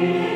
you.